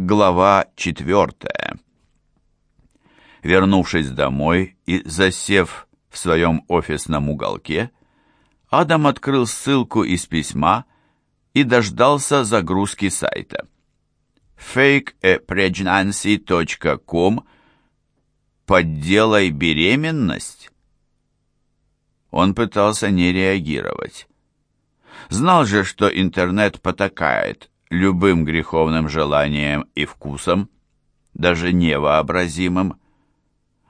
Глава четвертая. Вернувшись домой и засев в своем офисном уголке, Адам открыл ссылку из письма и дождался загрузки сайта. fakeapregnancy.com «Подделай беременность?» Он пытался не реагировать. Знал же, что интернет потакает любым греховным желанием и вкусом, даже невообразимым,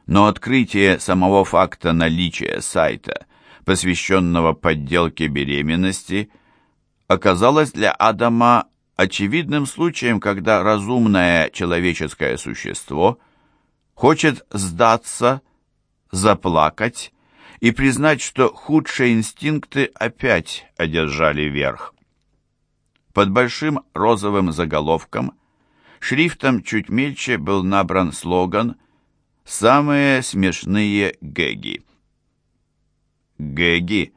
но открытие самого факта наличия сайта, посвященного подделке беременности, оказалось для Адама очевидным случаем, когда разумное человеческое существо хочет сдаться, заплакать и признать, что худшие инстинкты опять одержали верх. Под большим розовым заголовком, шрифтом чуть мельче был набран слоган «Самые смешные гэги». Гэги.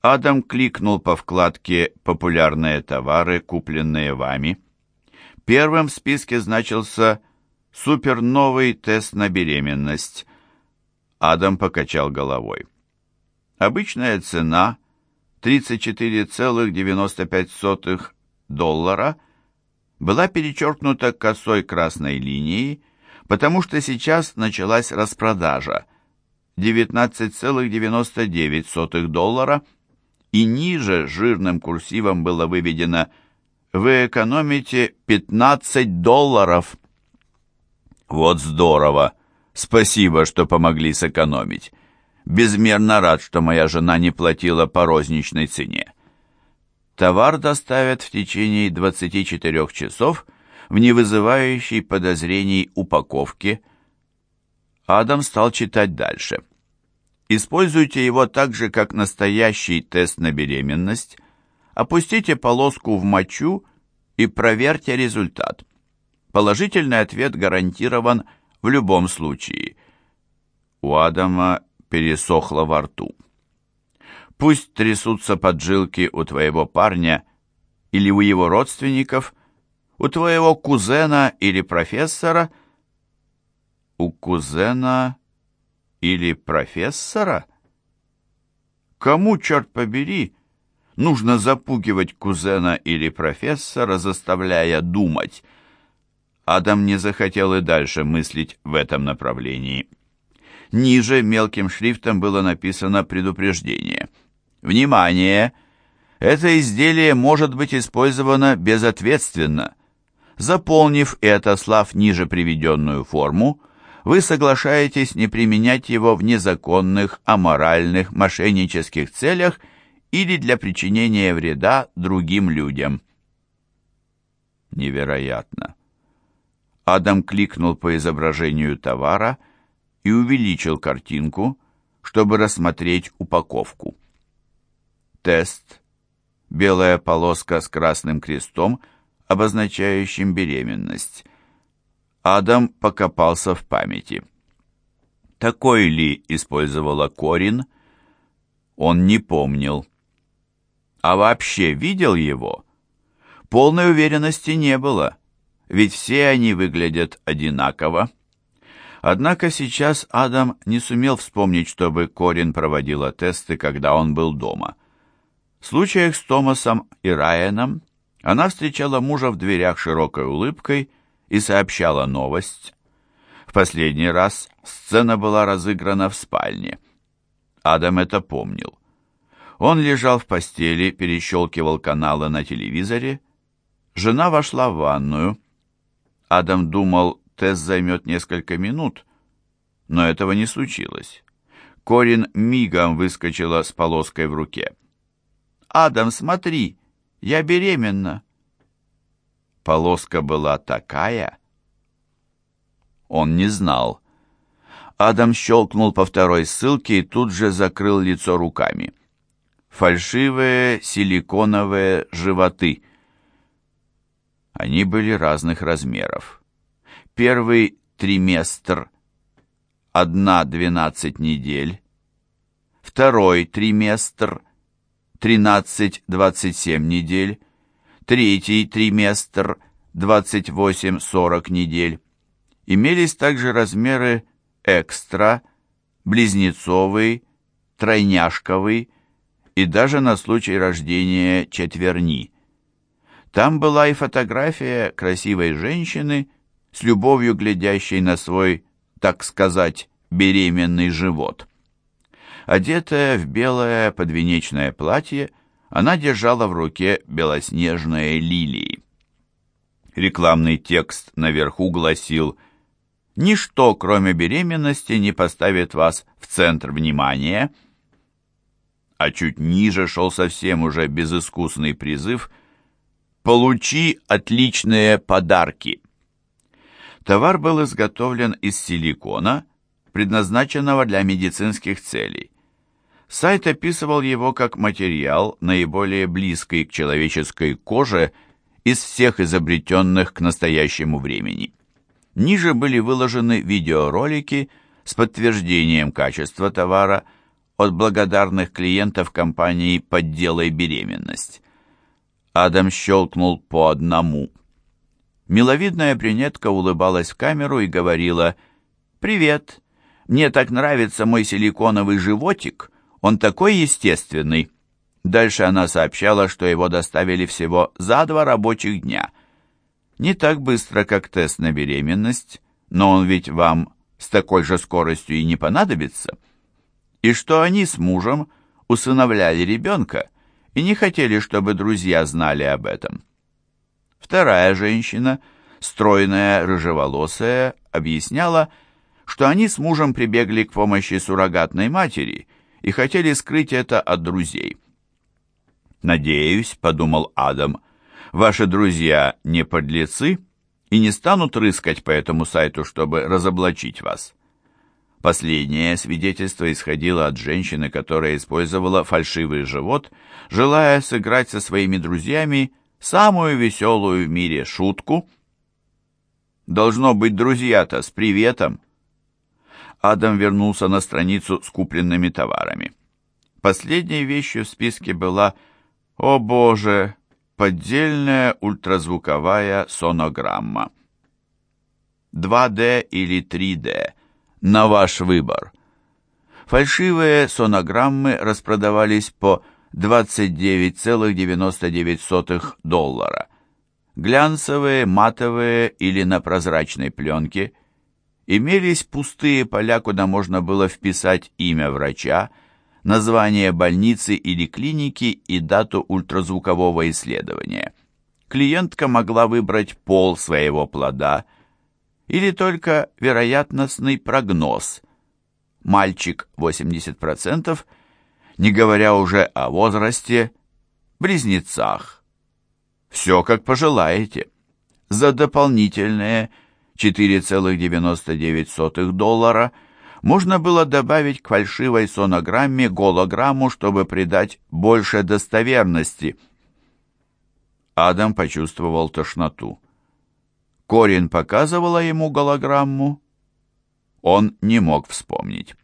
Адам кликнул по вкладке «Популярные товары, купленные вами». Первым в списке значился «Суперновый тест на беременность». Адам покачал головой. Обычная цена 34,95 доллара была перечеркнута косой красной линией, потому что сейчас началась распродажа 19,99 доллара, и ниже жирным курсивом было выведено «Вы экономите 15 долларов». Вот здорово! Спасибо, что помогли сэкономить безмерно рад, что моя жена не платила по розничной цене. Товар доставят в течение 24 часов в невызывающей подозрений упаковке. Адам стал читать дальше. Используйте его так же, как настоящий тест на беременность. Опустите полоску в мочу и проверьте результат. Положительный ответ гарантирован в любом случае. У Адама пересохло во рту. Пусть трясутся поджилки у твоего парня или у его родственников, у твоего кузена или профессора, у кузена или профессора? Кому, черт побери, нужно запугивать кузена или профессора, заставляя думать? Адам не захотел и дальше мыслить в этом направлении. Ниже мелким шрифтом было написано предупреждение. Внимание! Это изделие может быть использовано безответственно. Заполнив и отослав ниже приведенную форму, вы соглашаетесь не применять его в незаконных, аморальных, мошеннических целях или для причинения вреда другим людям. Невероятно. Адам кликнул по изображению товара и увеличил картинку, чтобы рассмотреть упаковку. Тест. Белая полоска с красным крестом, обозначающим беременность. Адам покопался в памяти. Такой ли использовала Корин? Он не помнил. А вообще видел его? Полной уверенности не было, ведь все они выглядят одинаково. Однако сейчас Адам не сумел вспомнить, чтобы Корин проводила тесты, когда он был дома. В случаях с Томасом и Райаном она встречала мужа в дверях широкой улыбкой и сообщала новость. В последний раз сцена была разыграна в спальне. Адам это помнил. Он лежал в постели, перещелкивал каналы на телевизоре. Жена вошла в ванную. Адам думал, тест займет несколько минут, но этого не случилось. Корин мигом выскочила с полоской в руке. «Адам, смотри, я беременна!» Полоска была такая. Он не знал. Адам щелкнул по второй ссылке и тут же закрыл лицо руками. Фальшивые силиконовые животы. Они были разных размеров. Первый триместр – одна двенадцать недель. Второй триместр – тринадцать двадцать семь недель. Третий триместр 28-40 недель. Имелись также размеры экстра, близнецовый, тройняшковый и даже на случай рождения четверни. Там была и фотография красивой женщины с любовью глядящей на свой, так сказать, беременный живот. Одетая в белое подвенечное платье, она держала в руке белоснежные лилии. Рекламный текст наверху гласил «Ничто, кроме беременности, не поставит вас в центр внимания», а чуть ниже шел совсем уже безыскусный призыв «Получи отличные подарки». Товар был изготовлен из силикона, предназначенного для медицинских целей. Сайт описывал его как материал, наиболее близкий к человеческой коже из всех изобретенных к настоящему времени. Ниже были выложены видеоролики с подтверждением качества товара от благодарных клиентов компании «Подделай беременность». Адам щелкнул по одному. Миловидная брюнетка улыбалась в камеру и говорила «Привет, мне так нравится мой силиконовый животик, он такой естественный». Дальше она сообщала, что его доставили всего за два рабочих дня. Не так быстро, как тест на беременность, но он ведь вам с такой же скоростью и не понадобится. И что они с мужем усыновляли ребенка и не хотели, чтобы друзья знали об этом. Вторая женщина, стройная, рыжеволосая, объясняла, что они с мужем прибегли к помощи суррогатной матери и хотели скрыть это от друзей. «Надеюсь», — подумал Адам, — «ваши друзья не подлецы и не станут рыскать по этому сайту, чтобы разоблачить вас». Последнее свидетельство исходило от женщины, которая использовала фальшивый живот, желая сыграть со своими друзьями самую веселую в мире шутку. «Должно быть друзья-то с приветом». Адам вернулся на страницу с купленными товарами. Последней вещью в списке была о боже, поддельная ультразвуковая сонограмма. 2D или 3D, на ваш выбор. Фальшивые сонограммы распродавались по 29,99 доллара. Глянцевые, матовые или на прозрачной пленке. Имелись пустые поля, куда можно было вписать имя врача, название больницы или клиники и дату ультразвукового исследования. Клиентка могла выбрать пол своего плода или только вероятностный прогноз. Мальчик 80%, не говоря уже о возрасте, близнецах. Все как пожелаете. За дополнительные 4,99 доллара – можно было добавить к фальшивой сонограмме голограмму, чтобы придать больше достоверности. Адам почувствовал тошноту. Корин показывала ему голограмму. Он не мог вспомнить.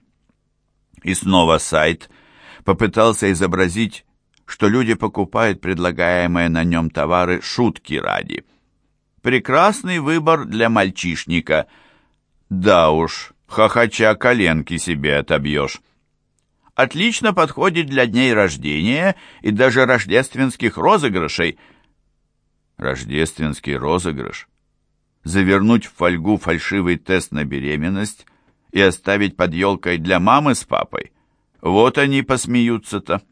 И снова сайт попытался изобразить, что люди покупают предлагаемые на нем товары шутки ради. Прекрасный выбор для мальчишника. Да уж, хохоча коленки себе отобьешь. Отлично подходит для дней рождения и даже рождественских розыгрышей. Рождественский розыгрыш. Завернуть в фольгу фальшивый тест на беременность и оставить под елкой для мамы с папой. Вот они посмеются-то.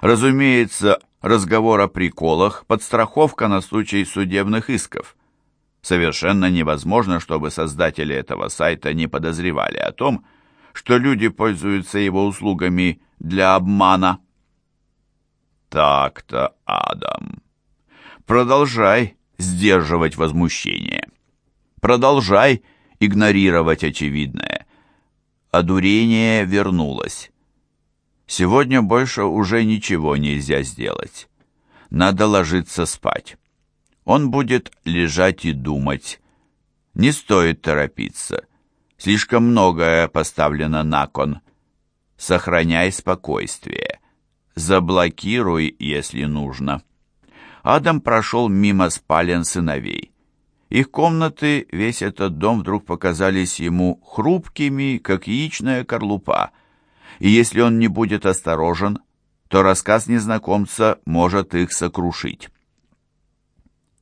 Разумеется, разговор о приколах, подстраховка на случай судебных исков. Совершенно невозможно, чтобы создатели этого сайта не подозревали о том, что люди пользуются его услугами для обмана. Так-то, Адам. Продолжай сдерживать возмущение. Продолжай игнорировать очевидное. Одурение вернулось. Сегодня больше уже ничего нельзя сделать. Надо ложиться спать. Он будет лежать и думать. Не стоит торопиться. Слишком многое поставлено на кон. Сохраняй спокойствие. Заблокируй, если нужно. Адам прошел мимо спален сыновей. Их комнаты, весь этот дом вдруг показались ему хрупкими, как яичная корлупа, и если он не будет осторожен, то рассказ незнакомца может их сокрушить.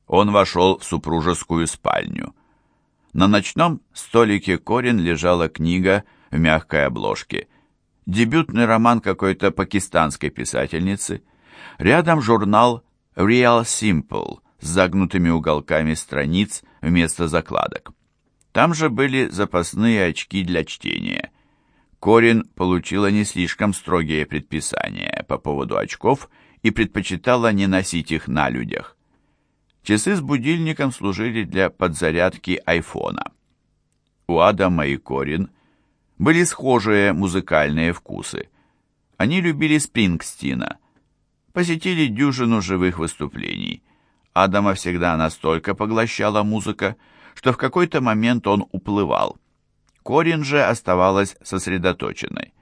Он вошел в супружескую спальню. На ночном столике Корин лежала книга в мягкой обложке. Дебютный роман какой-то пакистанской писательницы. Рядом журнал Real Simple с загнутыми уголками страниц вместо закладок. Там же были запасные очки для чтения. Корин получила не слишком строгие предписания по поводу очков и предпочитала не носить их на людях. Часы с будильником служили для подзарядки айфона. У Адама и Корин были схожие музыкальные вкусы. Они любили Спрингстина, посетили дюжину живых выступлений. Адама всегда настолько поглощала музыка, что в какой-то момент он уплывал. Корин же оставалась сосредоточенной.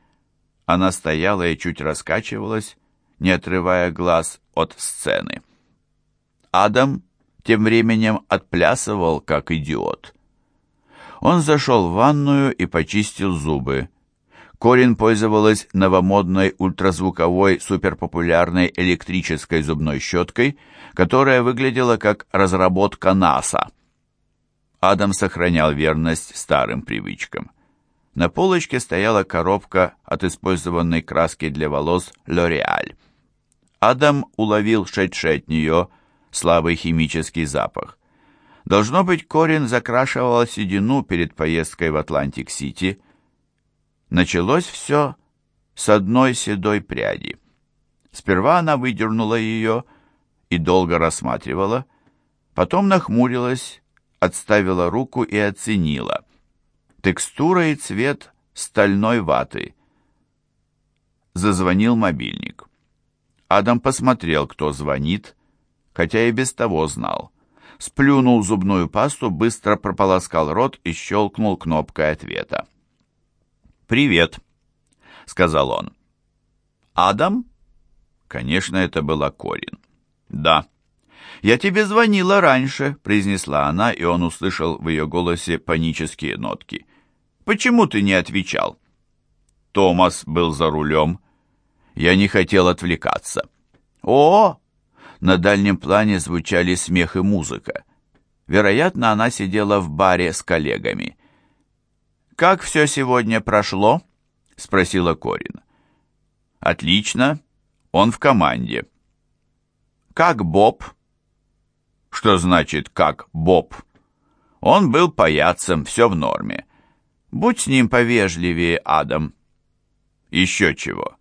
Она стояла и чуть раскачивалась, не отрывая глаз от сцены. Адам тем временем отплясывал, как идиот. Он зашел в ванную и почистил зубы. Корин пользовалась новомодной ультразвуковой суперпопулярной электрической зубной щеткой, которая выглядела как разработка НАСА. Адам сохранял верность старым привычкам. На полочке стояла коробка от использованной краски для волос «Лореаль». Адам уловил шедший от нее слабый химический запах. Должно быть, Корин закрашивала седину перед поездкой в Атлантик-Сити. Началось все с одной седой пряди. Сперва она выдернула ее и долго рассматривала, потом нахмурилась отставила руку и оценила. Текстура и цвет стальной ваты. Зазвонил мобильник. Адам посмотрел, кто звонит, хотя и без того знал. Сплюнул зубную пасту, быстро прополоскал рот и щелкнул кнопкой ответа. «Привет», — сказал он. «Адам?» Конечно, это была Корин. «Да». «Я тебе звонила раньше», — произнесла она, и он услышал в ее голосе панические нотки. «Почему ты не отвечал?» Томас был за рулем. Я не хотел отвлекаться. «О!» На дальнем плане звучали смех и музыка. Вероятно, она сидела в баре с коллегами. «Как все сегодня прошло?» — спросила Корин. «Отлично. Он в команде». «Как Боб?» Что значит «как Боб»? Он был паяцем, все в норме. Будь с ним повежливее, Адам. Еще чего.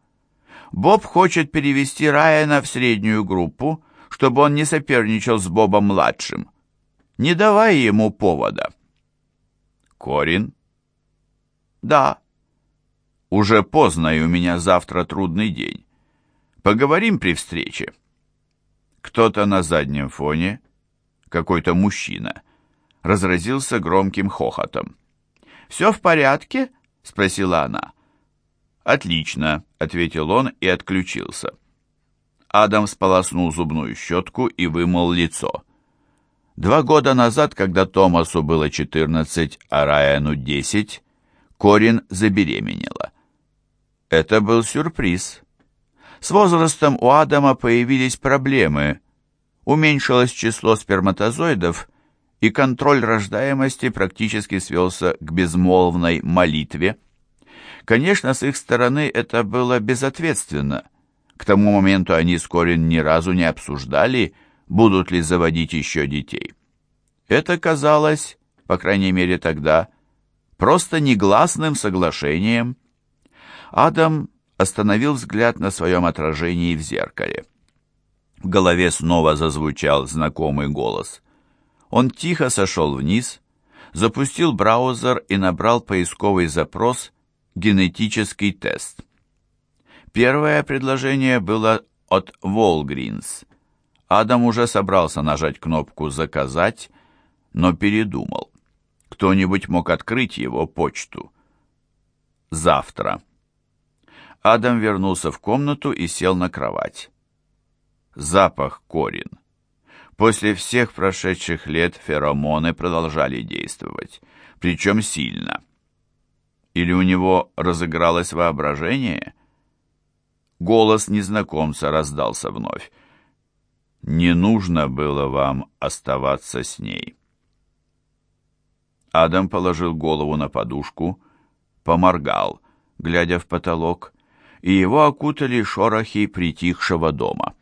Боб хочет перевести Райана в среднюю группу, чтобы он не соперничал с Бобом-младшим. Не давай ему повода. Корин? Да. Уже поздно, и у меня завтра трудный день. Поговорим при встрече. Кто-то на заднем фоне какой-то мужчина, разразился громким хохотом. «Все в порядке?» — спросила она. «Отлично», — ответил он и отключился. Адам сполоснул зубную щетку и вымыл лицо. Два года назад, когда Томасу было 14, а Райану 10, Корин забеременела. Это был сюрприз. С возрастом у Адама появились проблемы, уменьшилось число сперматозоидов, и контроль рождаемости практически свелся к безмолвной молитве. Конечно, с их стороны это было безответственно. К тому моменту они с Корин ни разу не обсуждали, будут ли заводить еще детей. Это казалось, по крайней мере тогда, просто негласным соглашением. Адам остановил взгляд на своем отражении в зеркале. В голове снова зазвучал знакомый голос. Он тихо сошел вниз, запустил браузер и набрал поисковый запрос «генетический тест». Первое предложение было от Walgreens. Адам уже собрался нажать кнопку «Заказать», но передумал. Кто-нибудь мог открыть его почту. Завтра. Адам вернулся в комнату и сел на кровать запах корин. После всех прошедших лет феромоны продолжали действовать, причем сильно. Или у него разыгралось воображение? Голос незнакомца раздался вновь. «Не нужно было вам оставаться с ней». Адам положил голову на подушку, поморгал, глядя в потолок, и его окутали шорохи притихшего дома.